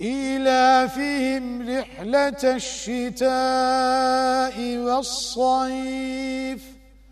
إِلَافِهِمْ رحلة الشتاء والصيف.